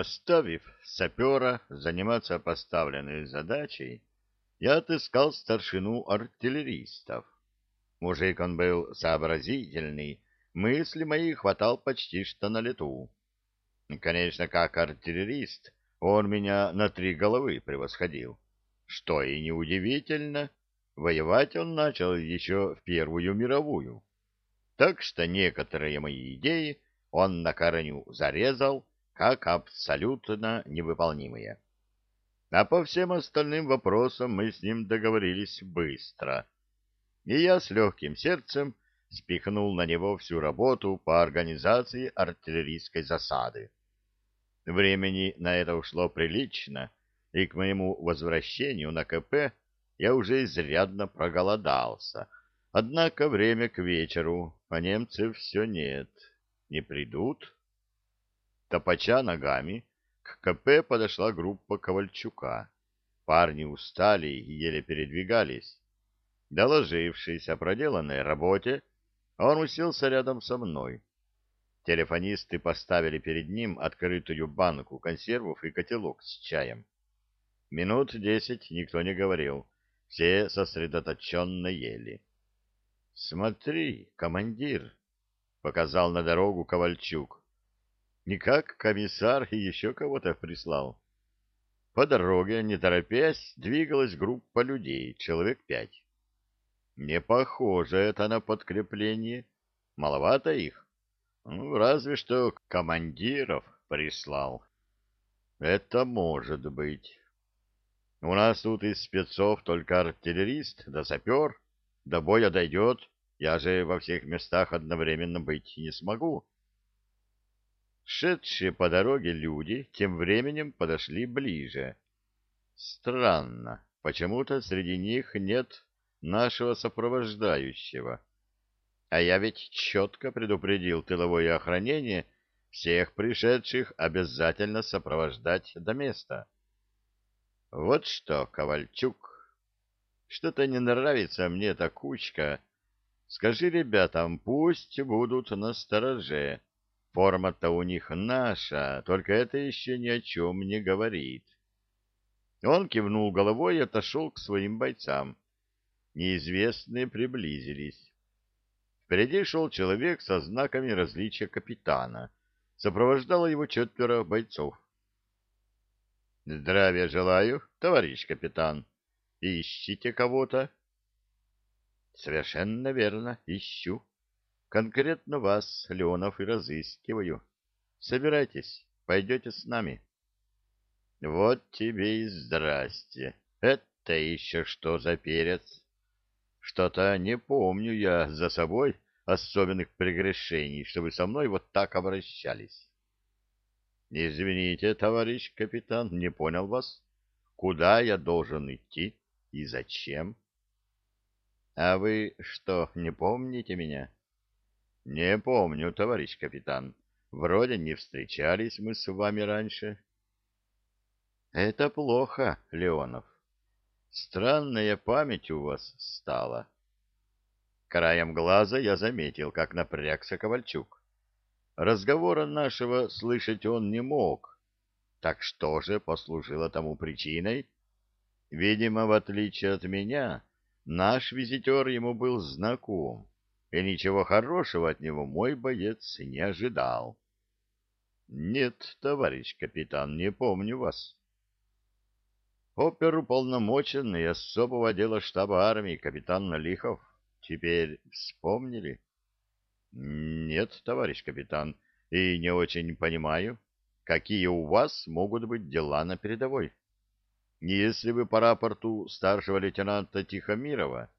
Оставив сапера заниматься поставленной задачей, я отыскал старшину артиллеристов. Мужик он был сообразительный, мысли мои хватал почти что на лету. Конечно, как артиллерист он меня на три головы превосходил. Что и неудивительно, воевать он начал еще в Первую мировую. Так что некоторые мои идеи он на корню зарезал, как абсолютно невыполнимые. А по всем остальным вопросам мы с ним договорились быстро. И я с легким сердцем спихнул на него всю работу по организации артиллерийской засады. Времени на это ушло прилично, и к моему возвращению на КП я уже изрядно проголодался. Однако время к вечеру, а немцев все нет. Не придут? Топача ногами, к КП подошла группа Ковальчука. Парни устали и еле передвигались. Доложившись о проделанной работе, он уселся рядом со мной. Телефонисты поставили перед ним открытую банку консервов и котелок с чаем. Минут десять никто не говорил, все сосредоточенно ели. — Смотри, командир, — показал на дорогу Ковальчук. — Никак комиссар и еще кого-то прислал. По дороге, не торопясь, двигалась группа людей, человек пять. Не похоже это на подкрепление. Маловато их. Ну, разве что командиров прислал. Это может быть. У нас тут из спецов только артиллерист да сапер. До боя дойдет. Я же во всех местах одновременно быть не смогу. Шедшие по дороге люди тем временем подошли ближе. Странно, почему-то среди них нет нашего сопровождающего. А я ведь четко предупредил тыловое охранение всех пришедших обязательно сопровождать до места. Вот что, Ковальчук, что-то не нравится мне эта кучка. Скажи ребятам, пусть будут на стороже. Форма-то у них наша, только это еще ни о чем не говорит. Он кивнул головой и отошел к своим бойцам. Неизвестные приблизились. Впереди шел человек со знаками различия капитана. Сопровождало его четверо бойцов. — Здравия желаю, товарищ капитан. Ищите кого-то? — Совершенно верно, ищу. Конкретно вас, Леонов, и разыскиваю. Собирайтесь, пойдете с нами. — Вот тебе и здрасте. Это еще что за перец? Что-то не помню я за собой особенных прегрешений, чтобы со мной вот так обращались. Извините, товарищ капитан, не понял вас. Куда я должен идти и зачем? А вы что, не помните меня? Не помню, товарищ капитан. Вроде не встречались мы с вами раньше. Это плохо, Леонов. Странная память у вас стала. Краем глаза я заметил, как напрягся Ковальчук. Разговора нашего слышать он не мог. Так что же послужило тому причиной? Видимо, в отличие от меня, наш визитер ему был знаком, и ничего хорошего от него мой боец не ожидал. — Нет, товарищ капитан, не помню вас. Оперуполномоченный особого отдела штаба армии капитан Налихов. Теперь вспомнили? Нет, товарищ капитан, и не очень понимаю, какие у вас могут быть дела на передовой. Если вы по рапорту старшего лейтенанта Тихомирова,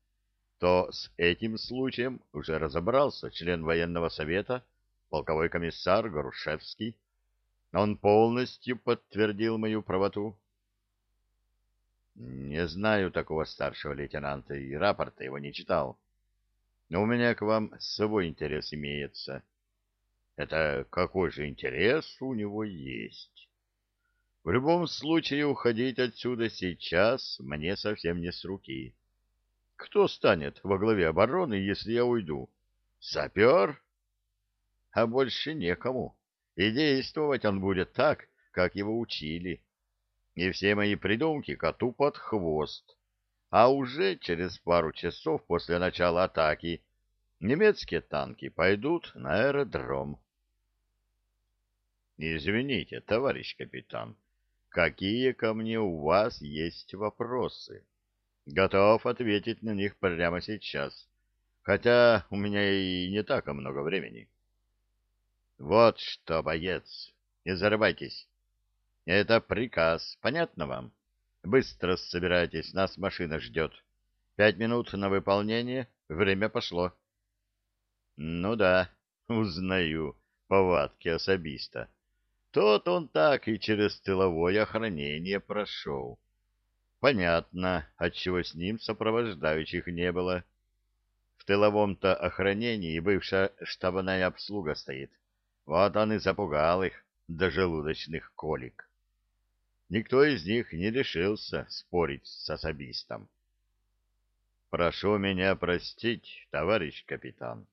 то с этим случаем уже разобрался член военного совета, полковой комиссар Горушевский. Он полностью подтвердил мою правоту. Не знаю такого старшего лейтенанта и рапорта его не читал. Но у меня к вам с собой интерес имеется. Это какой же интерес у него есть? В любом случае уходить отсюда сейчас мне совсем не с руки. Кто станет во главе обороны, если я уйду? Сапер? А больше некому. И действовать он будет так, как его учили. И все мои придумки коту под хвост. А уже через пару часов после начала атаки немецкие танки пойдут на аэродром. Извините, товарищ капитан, какие ко мне у вас есть вопросы? Готов ответить на них прямо сейчас, хотя у меня и не так много времени. Вот что, боец, не зарывайтесь. Это приказ, понятно вам? Быстро собирайтесь, нас машина ждет. Пять минут на выполнение, время пошло. Ну да, узнаю повадки особиста. Тот он так и через тыловое охранение прошел. Понятно, отчего с ним сопровождающих не было. В тыловом-то охранении бывшая штабная обслуга стоит. Вот он и запугал их до желудочных колик. Никто из них не решился спорить с особистом. «Прошу меня простить, товарищ капитан,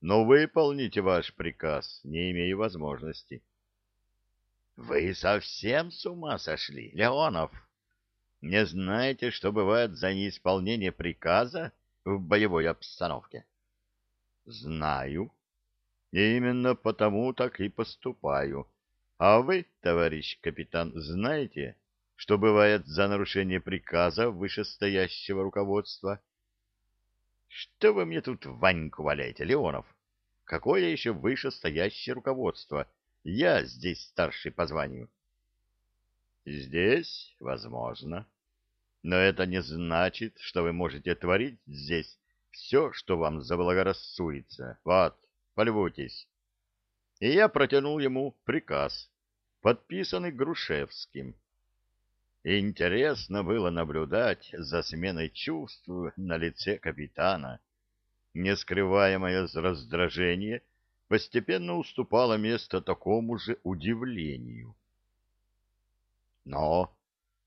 но выполните ваш приказ, не имею возможности». «Вы совсем с ума сошли, Леонов? Не знаете, что бывает за неисполнение приказа в боевой обстановке?» «Знаю», именно потому так и поступаю. А вы, товарищ капитан, знаете, что бывает за нарушение приказа вышестоящего руководства? Что вы мне тут Ваньку валяете, Леонов? Какое еще вышестоящее руководство? Я здесь старший по званию. Здесь, возможно. Но это не значит, что вы можете творить здесь все, что вам заблагорассудится. Вот полюбуйтесь. И я протянул ему приказ, подписанный Грушевским. Интересно было наблюдать за сменой чувств на лице капитана. Нескрываемое раздражение постепенно уступало место такому же удивлению. Но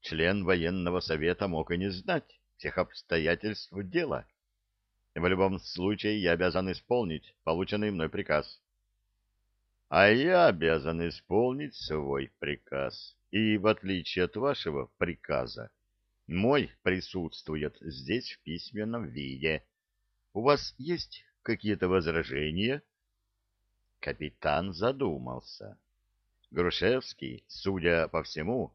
член военного совета мог и не знать всех обстоятельств дела. В любом случае я обязан исполнить полученный мной приказ. А я обязан исполнить свой приказ. И в отличие от вашего приказа, мой присутствует здесь в письменном виде. У вас есть какие-то возражения? Капитан задумался. Грушевский, судя по всему,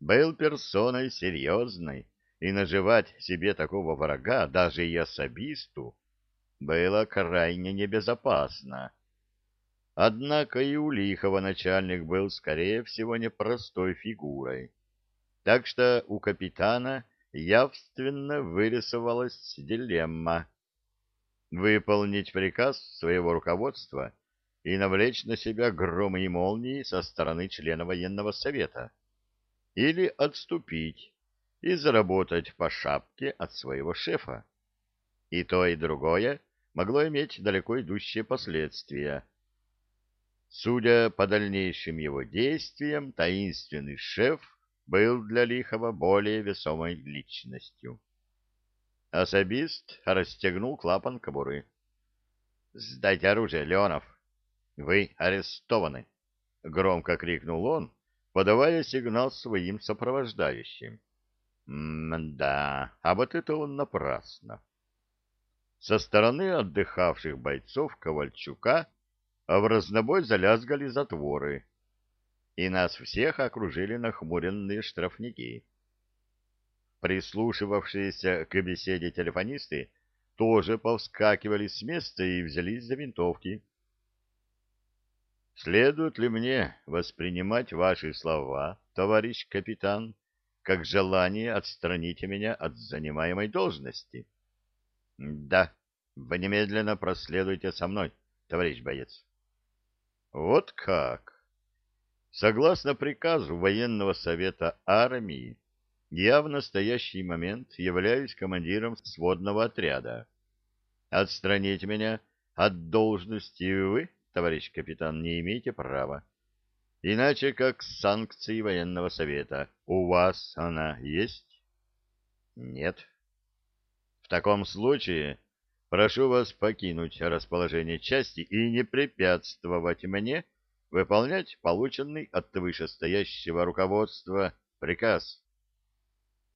был персоной серьезной, и наживать себе такого врага, даже и особисту, было крайне небезопасно. Однако и у Лихова начальник был, скорее всего, непростой фигурой. Так что у капитана явственно вырисовалась дилемма. Выполнить приказ своего руководства и навлечь на себя громы и молнии со стороны члена военного совета. Или отступить и заработать по шапке от своего шефа. И то, и другое могло иметь далеко идущие последствия. Судя по дальнейшим его действиям, таинственный шеф был для Лихова более весомой личностью. Особист расстегнул клапан кобуры. — Сдайте оружие, Леонов! Вы арестованы! — громко крикнул он, подавая сигнал своим сопровождающим. М-да, а вот это он напрасно. Со стороны отдыхавших бойцов Ковальчука в разнобой залязгали затворы, и нас всех окружили нахмуренные штрафники. Прислушивавшиеся к беседе телефонисты тоже повскакивали с места и взялись за винтовки. «Следует ли мне воспринимать ваши слова, товарищ капитан?» как желание отстранить меня от занимаемой должности. — Да, вы немедленно проследуйте со мной, товарищ боец. — Вот как? Согласно приказу военного совета армии, я в настоящий момент являюсь командиром сводного отряда. Отстранить меня от должности вы, товарищ капитан, не имеете права. Иначе как санкции военного совета. У вас она есть? Нет. В таком случае прошу вас покинуть расположение части и не препятствовать мне выполнять полученный от вышестоящего руководства приказ.